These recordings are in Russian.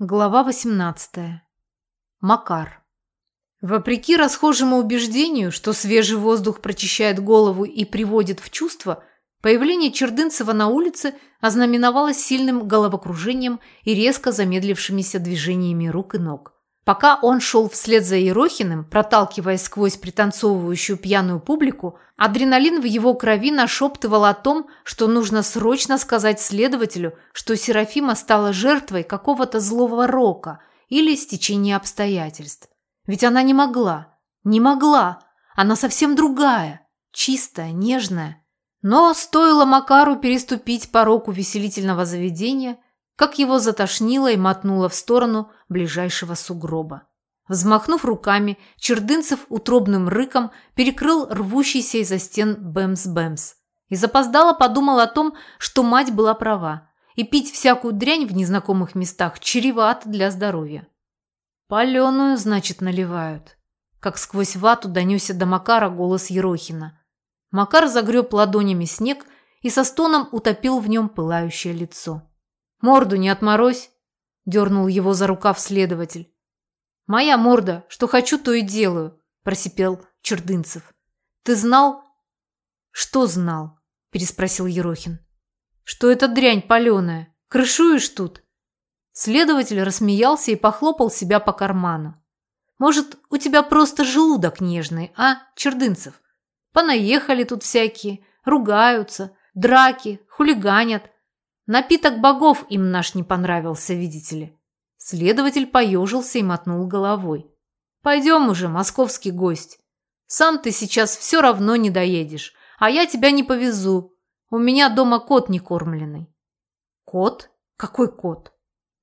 Глава 18. Макар. Вопреки расхожему убеждению, что свежий воздух прочищает голову и приводит в чувство, появление Чердынцева на улице ознаменовалось сильным головокружением и резко замедлившимися движениями рук и ног. Пока он шел вслед за Ерохиным, проталкиваясь сквозь пританцовывающую пьяную публику, адреналин в его крови нашептывал о том, что нужно срочно сказать следователю, что Серафима стала жертвой какого-то злого рока или стечения обстоятельств. Ведь она не могла, не могла, она совсем другая, чистая, нежная. Но стоило Макару переступить порог увеселительного заведения – как его затошнило и мотнуло в сторону ближайшего сугроба. Взмахнув руками, Чердынцев утробным рыком перекрыл рвущийся из-за стен бэмс-бэмс. И запоздало подумал о том, что мать была права, и пить всякую дрянь в незнакомых местах чревато для здоровья. «Паленую, значит, наливают», как сквозь вату донесся до Макара голос Ерохина. Макар загреб ладонями снег и со стоном утопил в нем пылающее лицо. «Морду не отморозь!» – дернул его за рукав следователь. «Моя морда, что хочу, то и делаю», – просипел Чердынцев. «Ты знал?» «Что знал?» – переспросил Ерохин. «Что это дрянь паленая? Крышуешь тут?» Следователь рассмеялся и похлопал себя по карману. «Может, у тебя просто желудок нежный, а, Чердынцев? Понаехали тут всякие, ругаются, драки, хулиганят. Напиток богов им наш не понравился, видите ли. Следователь поежился и мотнул головой. Пойдем уже, московский гость. Сам ты сейчас все равно не доедешь, а я тебя не повезу. У меня дома кот не кормленный. Кот? Какой кот?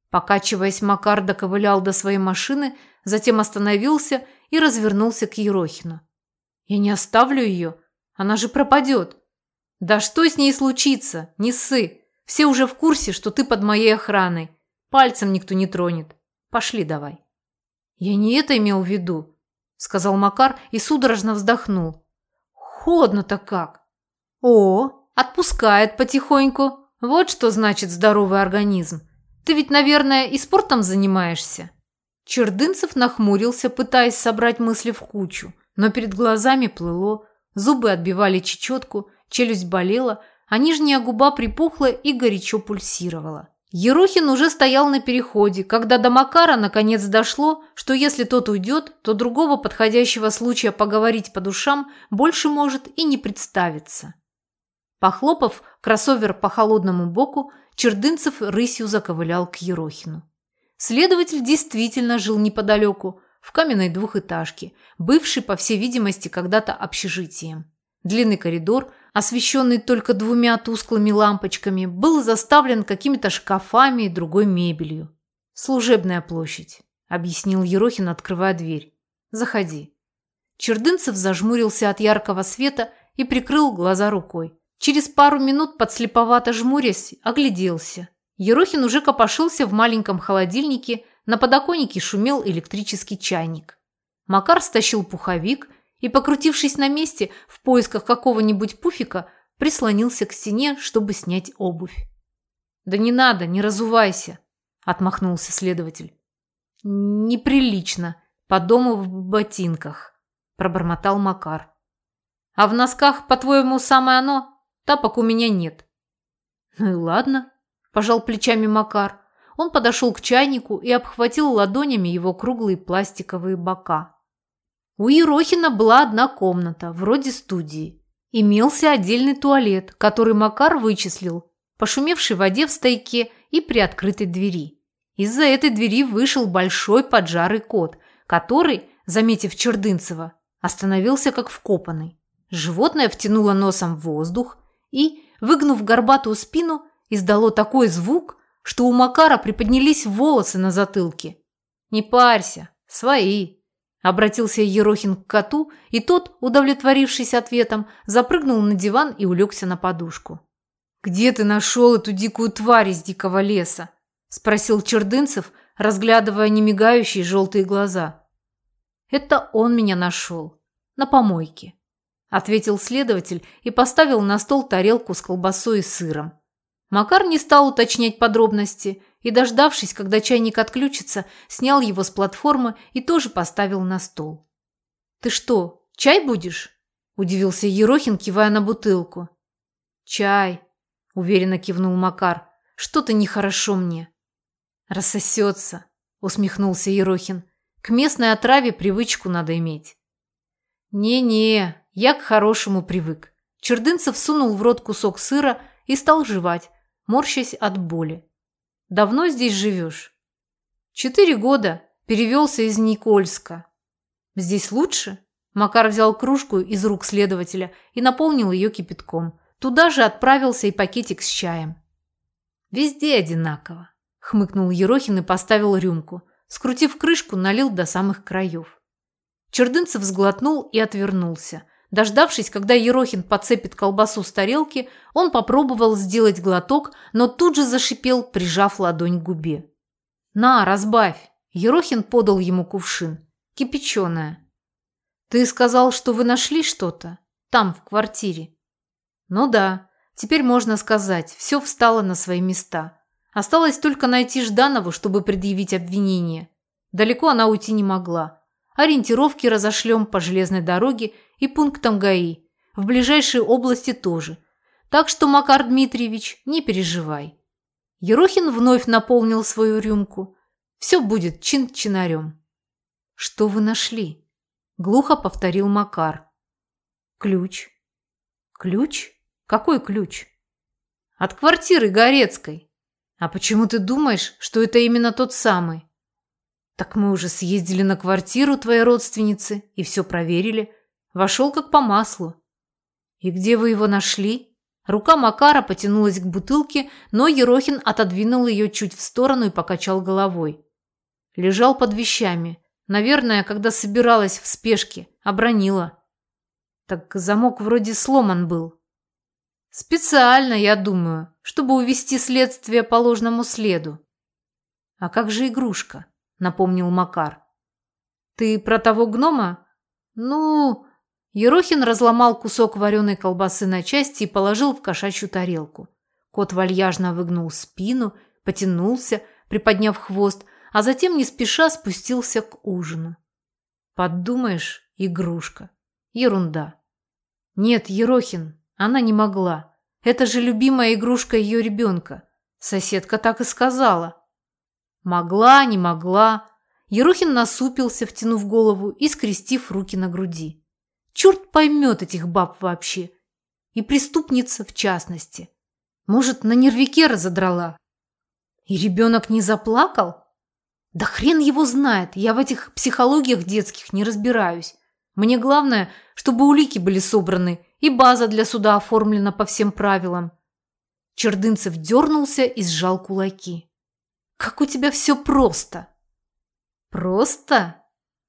Покачиваясь, Макар доковылял до своей машины, затем остановился и развернулся к Ерохину. Я не оставлю ее, она же пропадет. Да что с ней случится? Не ссы. Все уже в курсе, что ты под моей охраной. Пальцем никто не тронет. Пошли давай. Я не это имел в виду, сказал Макар и судорожно вздохнул. Холодно-то как. О, отпускает потихоньку. Вот что значит здоровый организм. Ты ведь, наверное, и спортом занимаешься. Чердынцев нахмурился, пытаясь собрать мысли в кучу, но перед глазами плыло, зубы отбивали чечетку, челюсть болела, а нижняя губа припухла и горячо пульсировала. Ерохин уже стоял на переходе, когда до Макара наконец дошло, что если тот уйдет, то другого подходящего случая поговорить по душам больше может и не представиться. Похлопав кроссовер по холодному боку, Чердынцев рысью заковылял к Ерохину. Следователь действительно жил неподалеку, в каменной двухэтажке, бывшей, по всей видимости, когда-то общежитием. Длинный коридор – освещенный только двумя тусклыми лампочками, был заставлен какими-то шкафами и другой мебелью. «Служебная площадь», – объяснил Ерохин, открывая дверь. «Заходи». Чердынцев зажмурился от яркого света и прикрыл глаза рукой. Через пару минут, подслеповато жмурясь, огляделся. Ерохин уже копошился в маленьком холодильнике, на подоконнике шумел электрический чайник. Макар стащил пуховик и, покрутившись на месте в поисках какого-нибудь пуфика, прислонился к стене, чтобы снять обувь. «Да не надо, не разувайся», – отмахнулся следователь. «Неприлично, по дому в ботинках», – пробормотал Макар. «А в носках, по-твоему, самое оно? Тапок у меня нет». «Ну и ладно», – пожал плечами Макар. Он подошел к чайнику и обхватил ладонями его круглые пластиковые бока. У Ерохина была одна комната, вроде студии. Имелся отдельный туалет, который Макар вычислил, по шумевшей воде в стойке и при открытой двери. Из-за этой двери вышел большой поджарый кот, который, заметив Чердынцева, остановился как вкопанный. Животное втянуло носом в воздух и, выгнув горбатую спину, издало такой звук, что у Макара приподнялись волосы на затылке. «Не парься, свои», Обратился Ерохин к коту, и тот, удовлетворившись ответом, запрыгнул на диван и улегся на подушку. «Где ты нашел эту дикую тварь из дикого леса?» – спросил Чердынцев, разглядывая немигающие желтые глаза. «Это он меня нашел. На помойке», – ответил следователь и поставил на стол тарелку с колбасой и сыром. Макар не стал уточнять подробности и, дождавшись, когда чайник отключится, снял его с платформы и тоже поставил на стол. «Ты что, чай будешь?» – удивился Ерохин, кивая на бутылку. «Чай», – уверенно кивнул Макар. «Что-то нехорошо мне». «Рассосется», – усмехнулся Ерохин. «К местной отраве привычку надо иметь». «Не-не, я к хорошему привык». Чердынцев сунул в рот кусок сыра и стал жевать, морщась от боли. «Давно здесь живешь?» «Четыре года. Перевелся из Никольска». «Здесь лучше?» Макар взял кружку из рук следователя и наполнил ее кипятком. Туда же отправился и пакетик с чаем. «Везде одинаково», – хмыкнул Ерохин и поставил рюмку. Скрутив крышку, налил до самых краев. Чердынцев сглотнул и отвернулся. Дождавшись, когда Ерохин подцепит колбасу с тарелки, он попробовал сделать глоток, но тут же зашипел, прижав ладонь к губе. «На, разбавь!» Ерохин подал ему кувшин. «Кипяченая». «Ты сказал, что вы нашли что-то? Там, в квартире?» Ну да, теперь можно сказать, все встало на свои места. Осталось только найти Жданову, чтобы предъявить обвинение. Далеко она уйти не могла. Ориентировки разошлем по железной дороге и пунктам ГАИ. В ближайшей области тоже. Так что, Макар Дмитриевич, не переживай. Ерохин вновь наполнил свою рюмку. Все будет чин-чинарем. Что вы нашли? Глухо повторил Макар. Ключ. Ключ? Какой ключ? От квартиры Горецкой. А почему ты думаешь, что это именно тот самый? Так мы уже съездили на квартиру твоей родственницы и все проверили. Вошел как по маслу. И где вы его нашли? Рука Макара потянулась к бутылке, но Ерохин отодвинул ее чуть в сторону и покачал головой. Лежал под вещами. Наверное, когда собиралась в спешке, обронила. Так замок вроде сломан был. Специально, я думаю, чтобы увести следствие по ложному следу. А как же игрушка? Напомнил Макар. Ты про того гнома? Ну... Ерохин разломал кусок вареной колбасы на части и положил в кошачью тарелку. Кот вальяжно выгнул спину, потянулся, приподняв хвост, а затем не спеша спустился к ужину. Подумаешь, игрушка. Ерунда. Нет, Ерохин, она не могла. Это же любимая игрушка ее ребенка. Соседка так и сказала. Могла, не могла. Ерохин насупился, втянув голову и скрестив руки на груди. Черт поймет этих баб вообще. И преступница в частности. Может, на нервике разодрала. И ребенок не заплакал? Да хрен его знает, я в этих психологиях детских не разбираюсь. Мне главное, чтобы улики были собраны и база для суда оформлена по всем правилам. Чердынцев дернулся и сжал кулаки. «Как у тебя все просто!» «Просто?»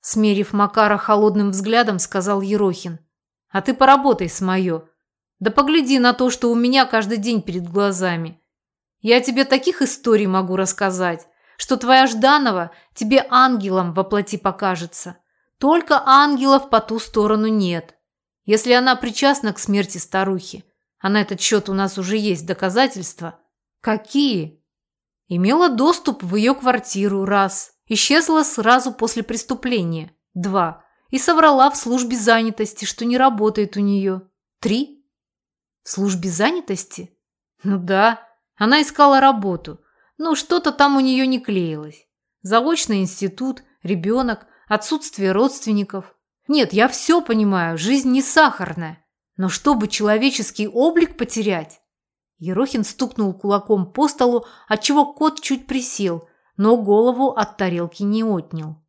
Смерив Макара холодным взглядом, сказал Ерохин. «А ты поработай с моё. Да погляди на то, что у меня каждый день перед глазами. Я тебе таких историй могу рассказать, что твоя Жданова тебе ангелом воплоти покажется. Только ангелов по ту сторону нет. Если она причастна к смерти старухи, а на этот счет у нас уже есть доказательства. Какие? Имела доступ в ее квартиру, раз. Исчезла сразу после преступления, два. И соврала в службе занятости, что не работает у нее, три. В службе занятости? Ну да, она искала работу. Ну, что-то там у нее не клеилось. Заочный институт, ребенок, отсутствие родственников. Нет, я все понимаю, жизнь не сахарная. Но чтобы человеческий облик потерять... Ерохин стукнул кулаком по столу, отчего кот чуть присел, но голову от тарелки не отнял.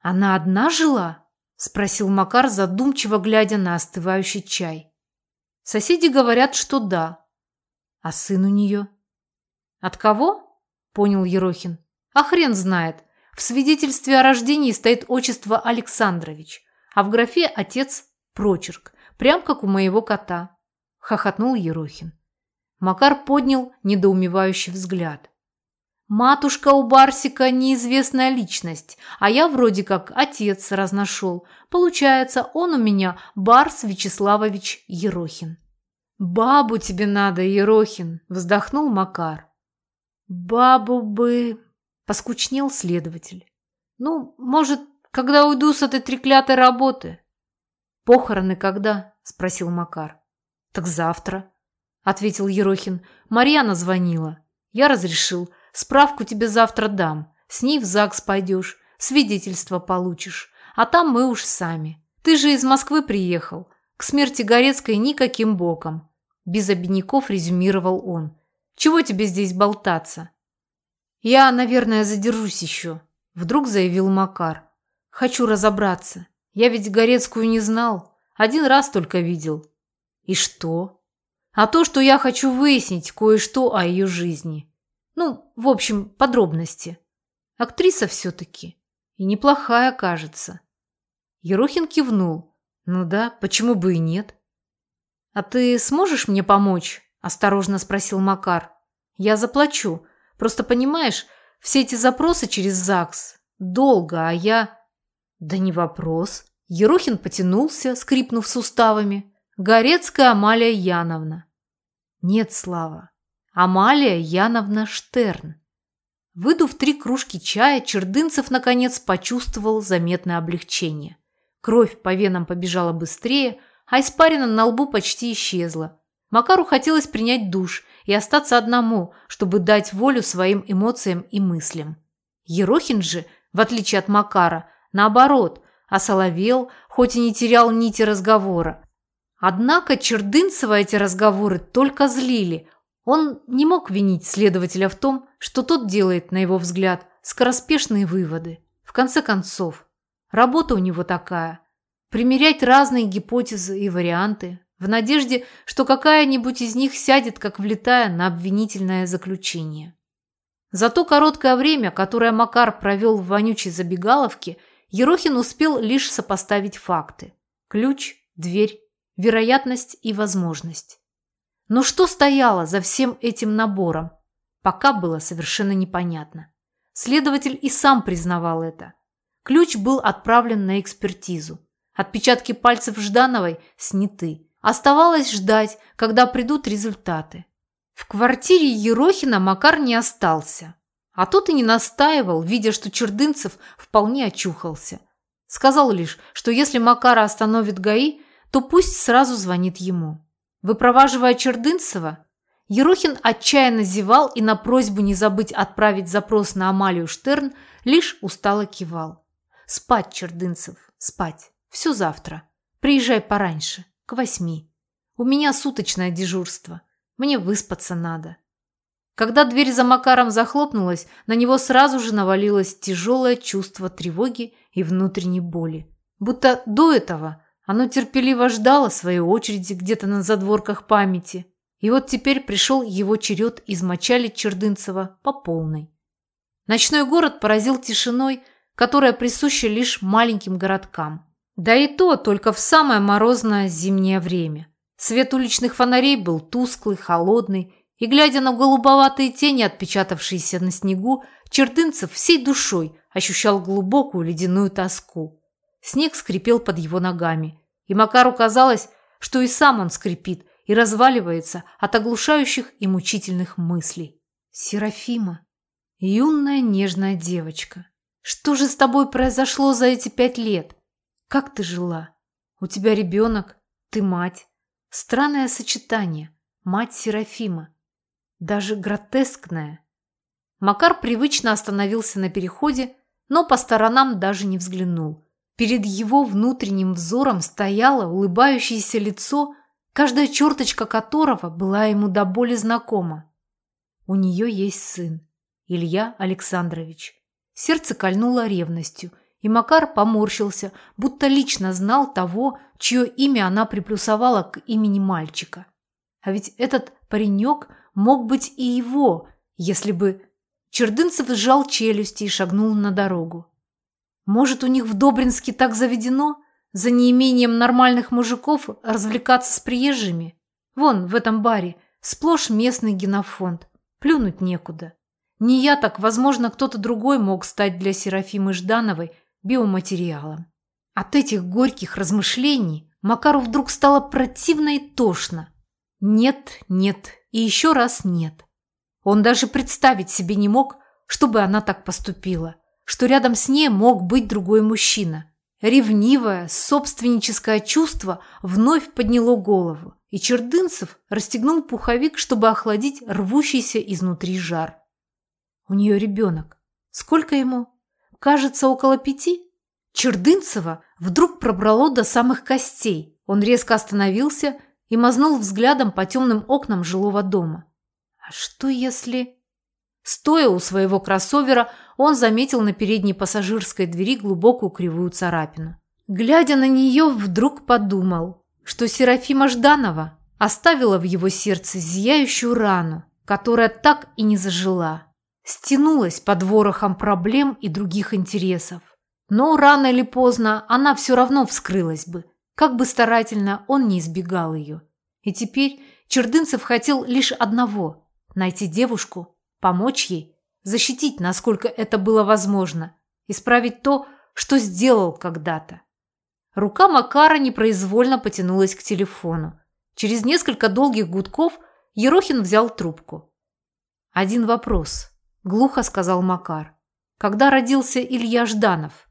«Она одна жила?» – спросил Макар, задумчиво глядя на остывающий чай. «Соседи говорят, что да. А сын у нее?» «От кого?» – понял Ерохин. «А хрен знает. В свидетельстве о рождении стоит отчество Александрович, а в графе отец – прочерк, прям как у моего кота», – хохотнул Ерохин. Макар поднял недоумевающий взгляд. «Матушка у Барсика неизвестная личность, а я вроде как отец разношел. Получается, он у меня Барс Вячеславович Ерохин». «Бабу тебе надо, Ерохин!» – вздохнул Макар. Бабу бы... Поскучнел следователь. Ну, может, когда уйду с этой треклятой работы. Похороны когда? Спросил Макар. Так завтра, ответил Ерохин. Марьяна звонила. Я разрешил. Справку тебе завтра дам. С ней в ЗАГС пойдешь. Свидетельство получишь. А там мы уж сами. Ты же из Москвы приехал. К смерти Горецкой никаким боком. Без обиняков резюмировал он. Чего тебе здесь болтаться? Я, наверное, задержусь еще. Вдруг заявил Макар. Хочу разобраться. Я ведь Горецкую не знал. Один раз только видел. И что? А то, что я хочу выяснить кое-что о ее жизни. Ну, в общем, подробности. Актриса все-таки. И неплохая, кажется. Ерохин кивнул. Ну да, почему бы и нет? А ты сможешь мне помочь? Осторожно спросил Макар. Я заплачу. Просто понимаешь, все эти запросы через ЗАГС. Долго, а я... Да не вопрос. Ерохин потянулся, скрипнув суставами. Горецкая Амалия Яновна. Нет, Слава. Амалия Яновна Штерн. Выдув три кружки чая, Чердынцев наконец почувствовал заметное облегчение. Кровь по венам побежала быстрее, а испарина на лбу почти исчезла. Макару хотелось принять душ и остаться одному, чтобы дать волю своим эмоциям и мыслям. Ерохин же, в отличие от Макара, наоборот, осоловел, хоть и не терял нити разговора. Однако Чердынцева эти разговоры только злили. Он не мог винить следователя в том, что тот делает, на его взгляд, скороспешные выводы. В конце концов, работа у него такая – примерять разные гипотезы и варианты, в надежде, что какая-нибудь из них сядет, как влетая на обвинительное заключение. За то короткое время, которое Макар провел в вонючей забегаловке, Ерохин успел лишь сопоставить факты. Ключ, дверь, вероятность и возможность. Но что стояло за всем этим набором, пока было совершенно непонятно. Следователь и сам признавал это. Ключ был отправлен на экспертизу. Отпечатки пальцев Ждановой сняты. Оставалось ждать, когда придут результаты. В квартире Ерохина Макар не остался. А тот и не настаивал, видя, что Чердынцев вполне очухался. Сказал лишь, что если Макара остановит ГАИ, то пусть сразу звонит ему. Выпроваживая Чердынцева, Ерохин отчаянно зевал и на просьбу не забыть отправить запрос на Амалию Штерн лишь устало кивал. «Спать, Чердынцев, спать. Все завтра. Приезжай пораньше, к восьми. У меня суточное дежурство. Мне выспаться надо». Когда дверь за Макаром захлопнулась, на него сразу же навалилось тяжелое чувство тревоги и внутренней боли. Будто до этого оно терпеливо ждало своей очереди где-то на задворках памяти. И вот теперь пришел его черед измочалить Чердынцева по полной. Ночной город поразил тишиной, которая присуща лишь маленьким городкам. Да и то только в самое морозное зимнее время. Свет уличных фонарей был тусклый, холодный, и, глядя на голубоватые тени, отпечатавшиеся на снегу, Чердынцев всей душой ощущал глубокую ледяную тоску. Снег скрипел под его ногами, и Макару казалось, что и сам он скрипит и разваливается от оглушающих и мучительных мыслей. Серафима, юная нежная девочка, что же с тобой произошло за эти пять лет? Как ты жила? У тебя ребенок, ты мать. Странное сочетание. Мать Серафима. Даже гротескное. Макар привычно остановился на переходе, но по сторонам даже не взглянул. Перед его внутренним взором стояло улыбающееся лицо, каждая черточка которого была ему до боли знакома. У нее есть сын, Илья Александрович. Сердце кольнуло ревностью, и Макар поморщился, будто лично знал того, чье имя она приплюсовала к имени мальчика. А ведь этот паренек мог быть и его, если бы... Чердынцев сжал челюсти и шагнул на дорогу. Может, у них в Добринске так заведено, за неимением нормальных мужиков развлекаться с приезжими? Вон, в этом баре, сплошь местный генофонд. Плюнуть некуда. Не я так, возможно, кто-то другой мог стать для Серафимы Ждановой биоматериалом. От этих горьких размышлений Макару вдруг стало противно и тошно. Нет, нет и еще раз нет. Он даже представить себе не мог, чтобы она так поступила, что рядом с ней мог быть другой мужчина. Ревнивое, собственническое чувство вновь подняло голову, и Чердынцев расстегнул пуховик, чтобы охладить рвущийся изнутри жар. У нее ребенок. Сколько ему? Кажется, около пяти? Чердынцева вдруг пробрало до самых костей. Он резко остановился и мазнул взглядом по темным окнам жилого дома. А что если... Стоя у своего кроссовера, он заметил на передней пассажирской двери глубокую кривую царапину. Глядя на нее, вдруг подумал, что Серафима Жданова оставила в его сердце зияющую рану, которая так и не зажила. Стянулась под ворохом проблем и других интересов. Но рано или поздно она все равно вскрылась бы, как бы старательно он не избегал ее. И теперь Чердынцев хотел лишь одного – найти девушку, помочь ей, защитить, насколько это было возможно, исправить то, что сделал когда-то. Рука Макара непроизвольно потянулась к телефону. Через несколько долгих гудков Ерохин взял трубку. «Один вопрос», – глухо сказал Макар. «Когда родился Илья Жданов?»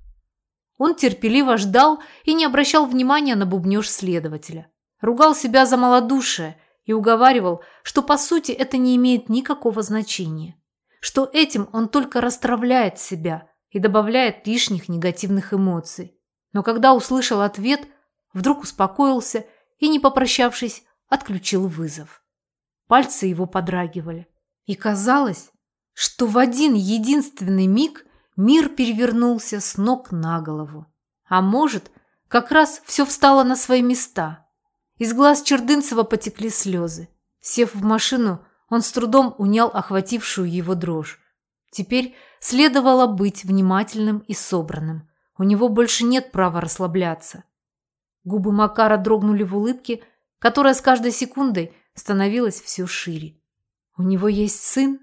Он терпеливо ждал и не обращал внимания на бубнеж следователя. Ругал себя за малодушие и уговаривал, что по сути это не имеет никакого значения. Что этим он только расстравляет себя и добавляет лишних негативных эмоций. Но когда услышал ответ, вдруг успокоился и, не попрощавшись, отключил вызов. Пальцы его подрагивали. И казалось, что в один единственный миг Мир перевернулся с ног на голову. А может, как раз все встало на свои места. Из глаз Чердынцева потекли слезы. Сев в машину, он с трудом унял охватившую его дрожь. Теперь следовало быть внимательным и собранным. У него больше нет права расслабляться. Губы Макара дрогнули в улыбке, которая с каждой секундой становилась все шире. У него есть сын?